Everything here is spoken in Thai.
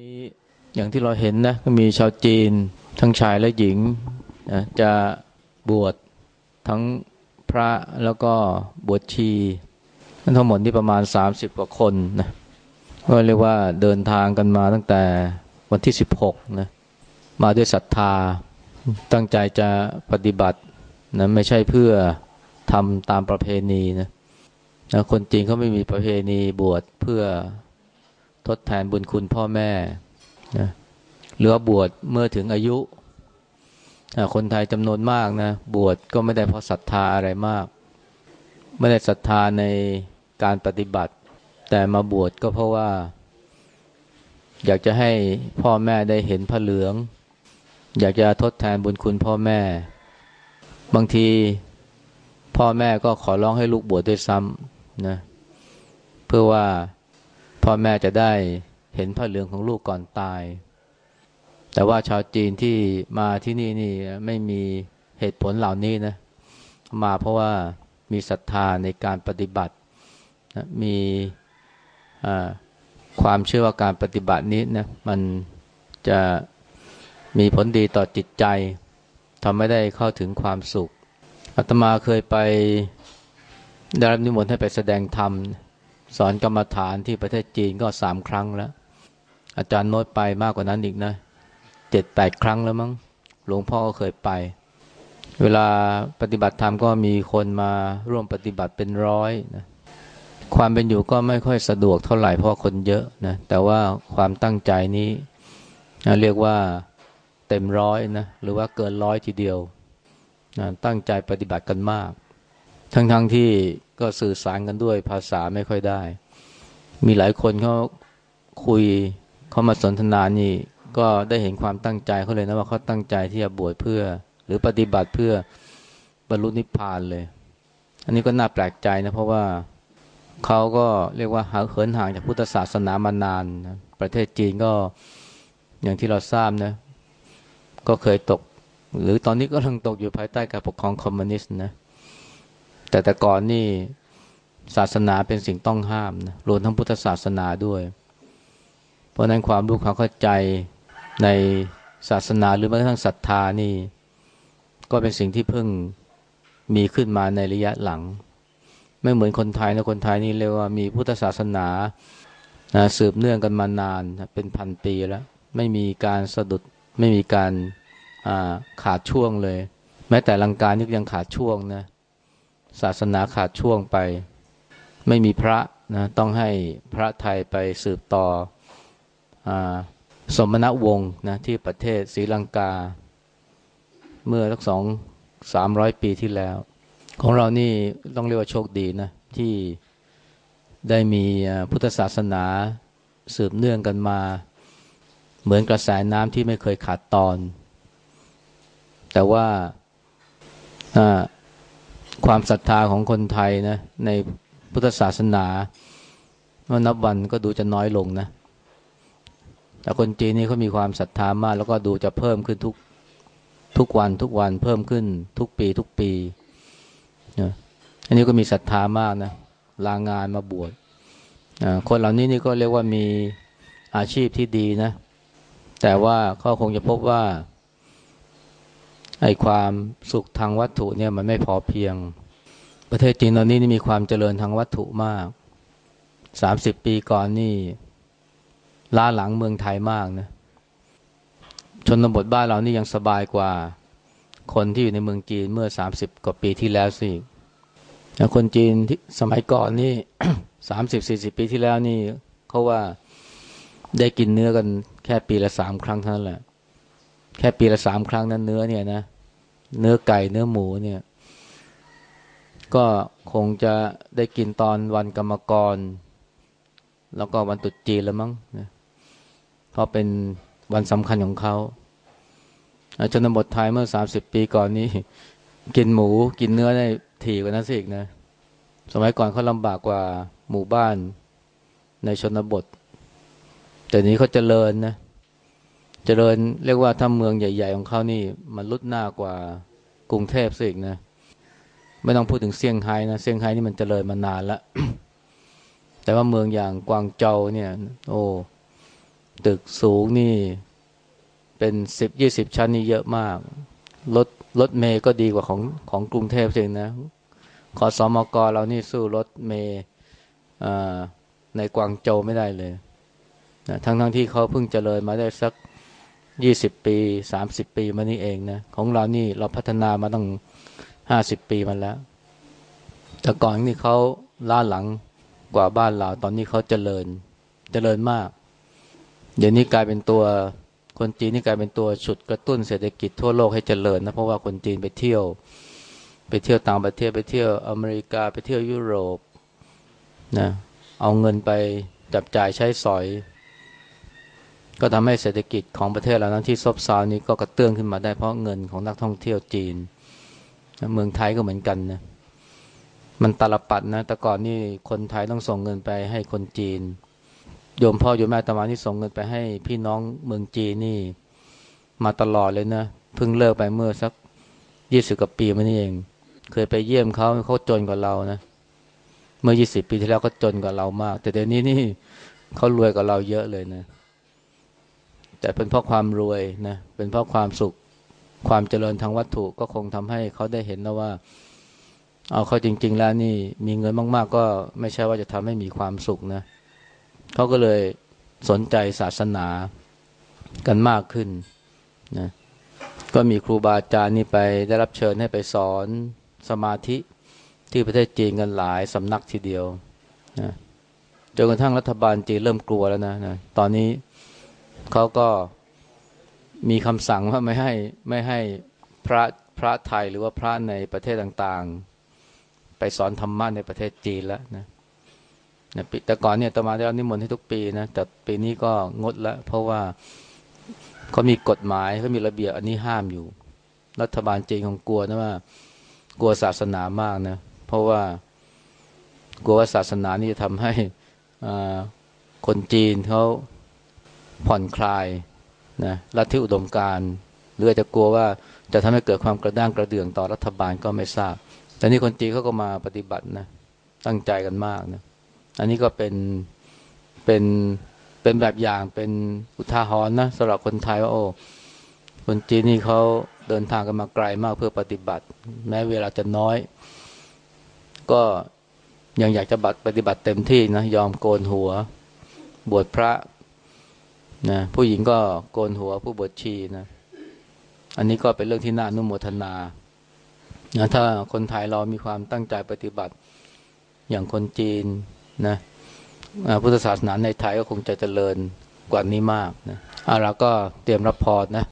นี้อย่างที่เราเห็นนะก็มีชาวจีน ทั้งชายและหญิงนะจะบวชทั้งพระแล้วก็บวชชีทั้งหมดนี่ประมาณ 30 กว่าคนนะก็เรียกว่าเดินทางกันมาตั้งแต่วันที่ 16นะมาด้วยศรัทธาตั้งใจจะปฏิบัตินะไม่ใช่เพื่อทำตามประเพณีนะนะคนจีนเขาไม่มีประเพณีบวชเพื่อ ทดแทนบุญคุณพ่อแม่นะหรือว่าบวชเมื่อถึงอายุ คนไทยจำนวนมากนะ บวชก็ไม่ได้เพราะศรัทธาอะไรมาก ไม่ได้ศรัทธาในการปฏิบัติ แต่มาบวชก็เพราะว่า อยากจะให้พ่อแม่ได้เห็นพระเหลือง อยากจะทดแทนบุญคุณพ่อแม่ บางทีพ่อแม่ก็ขอร้องให้ลูกบวชดด้วยซ้ำนะ เพื่อว่า พ่อแม่จะได้เห็นพระเหลืองของลูกก่อนตาย แต่ว่าชาวจีนที่มาที่นี่นี่ไม่มีเหตุผลเหล่านี้นะมาเพราะว่ามีศรัทธาในการปฏิบัตินะมีความเชื่อว่าการปฏิบัตินี้นะมันจะมีผลดีต่อจิตใจทำให้ได้เข้าถึงความสุขอาตมาเคยไปได้รับนิมนต์ให้ไปแสดงธรรม สอนกรรมฐานที่ประเทศจีนก็สามครั้งแล้ว อาจารย์โน้ตไปมากกว่านั้นอีกนะเจ็ดแปดครั้งแล้วมั้งหลวงพ่อก็เคยไป เวลาปฏิบัติธรรมก็มีคนมาร่วมปฏิบัติเป็นร้อยนะความเป็นอยู่ก็ไม่ค่อยสะดวกเท่าไหร่เพราะคนเยอะนะแต่ว่าความตั้งใจนี้นะเรียกว่าเต็มร้อยนะหรือว่าเกินร้อยทีเดียวนะตั้งใจปฏิบัติกันมาก ทั้งๆทที่ ก็สื่อสารกันด้วยภาษาไม่ค่อยได้ มีหลายคนเขาคุยเขามาสนทนานี่ก็ได้เห็นความตั้งใจเขาเลยนะว่าเขาตั้งใจที่จะบวชเพื่อ หรือปฏิบัติเพื่อบรรลุนิพพานเลย อันนี้ก็น่าแปลกใจนะเพราะว่าเขาก็เรียกว่าหาเขินห่างจากพุทธศาสนามานานนะประเทศจีนก็อย่างที่เราทราบนะ ก็เคยตก หรือตอนนี้ก็กำลังตกอยู่ภายใต้การปกครองคอมมิวนิสต์นะ แต่แต่ก่อนนี่ศาสนาเป็นสิ่งต้องห้ามนะรวมทั้งพุทธศาสนาด้วย เพราะนั้นความรู้ความเข้าใจในศาสนาหรือแม้กระทั่งศรัทธานี่ ก็เป็นสิ่งที่เพิ่งมีขึ้นมาในระยะหลัง ไม่เหมือนคนไทยนะคนไทยนี่เรียกว่ามีพุทธศาสนานะสืบเนื่องกันมานานเป็นพันปีแล้ว ไม่มีการสะดุดไม่มีการขาดช่วงเลย แม้แต่ลังการนี่ยังขาดช่วงนะ ศาสนาขาดช่วงไป ไม่มีพระนะต้องให้พระไทยไปสืบต่ออสมณวงศ์นะที่ประเทศศรีลังกา เมื่อสักสองสามร้อยปีที่แล้ว ของเรานี่ต้องเรียกว่าโชคดีนะที่ได้มีพุทธศาสนาสืบเนื่องกันมา เหมือนกระแสน้ำที่ไม่เคยขาดตอน แต่ว่า ความศรัทธาของคนไทยนะในพุทธศาสนาว่านับวันก็ดูจะน้อยลงนะ แต่คนจีนนี่เขามีความศรัทธามาก แล้วก็ดูจะเพิ่มขึ้นทุกทุกวันทุกวันเพิ่มขึ้นทุกปีทุกปีนะอันนี้ก็มีศรัทธามากนะลางงานมาบวชคนเหล่านี้นี่ก็เรียกว่ามีอาชีพที่ดีนะ แต่ว่าเขาคงจะพบว่า ไอ้ความสุขทางวัตถุเนี่ยมันไม่พอเพียง ประเทศจีนตอนนี้นี่มีความเจริญทางวัตถุมากสามสิบปีก่อนนี่ล้าหลังเมืองไทยมากนะชนบทบ้านเรานี่ยังสบายกว่าคนที่อยู่ในเมืองจีนเมื่อสามสิบกว่าปีที่แล้วสิคนจีนที่สมัยก่อนนี่สามสิบสี่สิบปีที่แล้วนี่เขาว่าได้กินเนื้อกันแค่ปีละสามครั้งเท่านั้นแหละ แค่ปีละสามครั้งนั้นเนื้อเนี่ยนะ เนื้อไก่เนื้อหมูเนี่ย ก็คงจะได้กินตอนวันกรรมกร แล้วก็วันตุษจีนแล้วมั้งนะเพราะเป็นวันสำคัญของเขาชนบทไทยเมื่อสามสิบปีก่อนนี้ กินหมูกินเนื้อได้ถี่กว่านั้นสิอีกนะ สมัยก่อนเขาลำบากกว่าหมู่บ้านในชนบท แต่นี้เขาเจริญนะ เจริญเรียกว่าถ้าเมืองใหญ่ ๆ ของเขานี่ มันลุดหน้ากว่ากรุงเทพสิกนะ ไม่ต้องพูดถึงเซี่ยงไฮ้นะเซี่ยงไฮ้นี่มันเจริญมานานแล้วแต่ว่าเมืองอย่างกวางโจวเนี่ย โอ้ตึกสูงนี่ เป็นสิบยี่สิบชั้นนี่เยอะมากรถรถเมย์ก็ดีกว่าของของกรุงเทพจริงนะขอสอมกเรานี่สู้รถเมย์ในกวางโจวไม่ได้เลยนะทั้งทั้งที่เขาเพิ่งเจริญมาได้สัก ยี่สิบปีสามสิบปีมานี่เองนะของเรานี่เราพัฒนามาตั้งห้าสิบปีมาแล้ว แต่ก่อนนี่เขาล้าหลังกว่าบ้านเราตอนนี้เขาเจริญเจริญมาก เดี๋ยวนี้กลายเป็นตัวคนจีนนี่กลายเป็นตัวฉุดกระตุ้นเศรษฐกิจทั่วโลกให้เจริญนะเพราะว่าคนจีนไปเที่ยว ไปเที่ยวต่างประเทศไปเที่ยวอเมริกาไปเที่ยวยุโรปนะเอาเงินไปจับจ่ายใช้สอย ก็ทำให้เศรษฐกิจของประเทศเรานั้นที่ซบเซานี้ก็กระเตื้องขึ้นมาได้เพราะเงินของนักท่องเที่ยวจีน เมืองไทยก็เหมือนกันนะมันตลปัดนะแต่ก่อนนี่คนไทยต้องส่งเงินไปให้คนจีน โยมพ่อโยมแม่ตมาที่ส่งเงินไปให้พี่น้องเมืองจีนนี่ มาตลอดเลยนะเพิ่งเลิกไปเมื่อสักยี่สิบกว่าปีมานี่เอง เคยไปเยี่ยมเขาเขาจนกว่าเรานะเมื่อยี่สิบปีที่แล้วก็จนกว่าเรามาก แต่เดี๋ยวนี้นี่เขารวยกว่าเราเยอะเลยนะ แต่เป็นเพราะความรวยนะเป็นเพราะความสุขความเจริญทางวัตถุก็คงทำให้เขาได้เห็นนะว่า เอาเขาจริง ๆ แล้วนี่มีเงินมาก ๆ ก็ไม่ใช่ว่าจะทำให้มีความสุขนะเขาก็เลยสนใจศาสนากันมากขึ้นนะก็มีครูบาอาจารย์นี่ไปได้รับเชิญให้ไปสอนสมาธิที่ประเทศจีนกันหลายสำนักทีเดียวนะจนกระทั่งรัฐบาลจีนเริ่มกลัวแล้วนะนะตอนนี้ เขาก็มีคำสั่งว่าไม่ให้ไม่ให้พระพระไทยหรือว่าพระในประเทศต่างๆ ไปสอนธรรมะในประเทศจีนแล้วนะนะแต่ก่อนเนี่ยตมาได้รับนิมนต์ให้ทุกปีนะแต่ปีนี้ก็งดล้วเพราะว่าเขามีกฎหมายเขามีระเบียบอันนี้ห้ามอยู่ รัฐบาลจีนคงกลัวนะว่า กลัวศาสนามากนะเพราะว่ากลัวว่าศาสนานี่จะทำให้คนจีนเขา ผ่อนคลายนะลัทธิอุดมการหรือจะกลัวว่าจะทำให้เกิดความกระด้างกระเดื่องต่อรัฐบาลก็ไม่ทราบ แต่นี่คนจีนเขาก็มาปฏิบัตินะตั้งใจกันมากนะอันนี้ก็เป็นเป็นเป็นแบบอย่างเป็นอุทาหรณ์นะสำหรับคนไทยว่าโอ้คนจีนนี่เขาเดินทางกันมาไกลมากเพื่อปฏิบัติ แม้เวลาจะน้อย ก็ยังอยากจะบัตรปฏิบัติเต็มที่นะยอมโกนหัว บวชพระ นะผู้หญิงก็โกนหัวผู้บวชชีนะอันนี้ก็เป็นเรื่องที่น่านุโมทนานะถ้าคนไทยเรามีความตั้งใจปฏิบัติอย่างคนจีนนะพุทธศาสนาในไทยก็คงจะเจริญกว่านี้มากนะอะเราก็เตรียมรับพรนะ